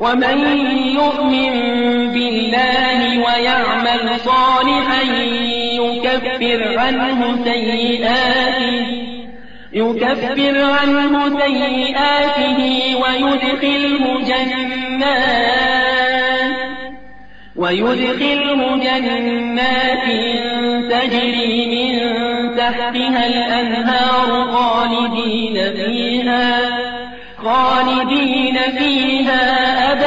ومن يؤمن بالله ويعمل صالحا يكفر عنه سيئاته يكفر عنه سيئاته ويدخله جنات ويدخله جنات تجري من تحتها الأنهار خالدين فيها خالدين فيها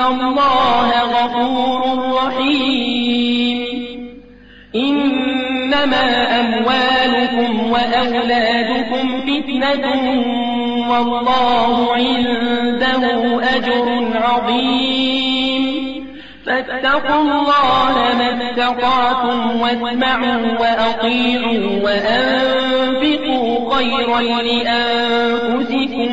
الله غفور رحيم إنما أموالكم وأولادكم فتنة والله عنده أجر عظيم فاتقوا الله ما استطعتم واسمعوا وأطيعوا وأنفقوا خيرا لأنفسكم